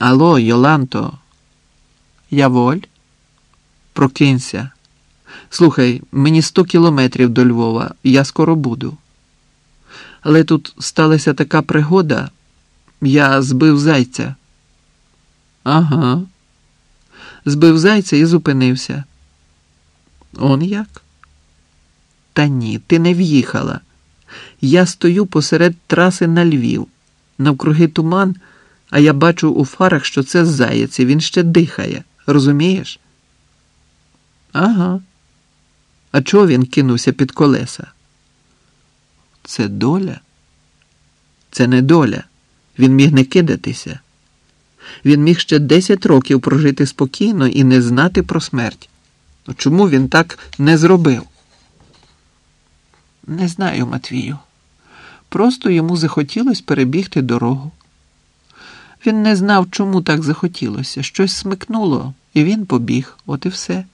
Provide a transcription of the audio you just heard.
Алло, Йоланто, я воль? Прокинься. Слухай, мені сто кілометрів до Львова, я скоро буду. Але тут сталася така пригода, я збив зайця. Ага. Збив зайця і зупинився. Он як? Та ні, ти не в'їхала. Я стою посеред траси на Львів. Навкруги туман, а я бачу у фарах, що це заєць, і він ще дихає. Розумієш? Ага. А чого він кинувся під колеса? Це доля? Це не доля. Він міг не кидатися. Він міг ще 10 років прожити спокійно і не знати про смерть. Ну, Чому він так не зробив? Не знаю, Матвію. Просто йому захотілося перебігти дорогу. Він не знав, чому так захотілося. Щось смикнуло, і він побіг, от і все.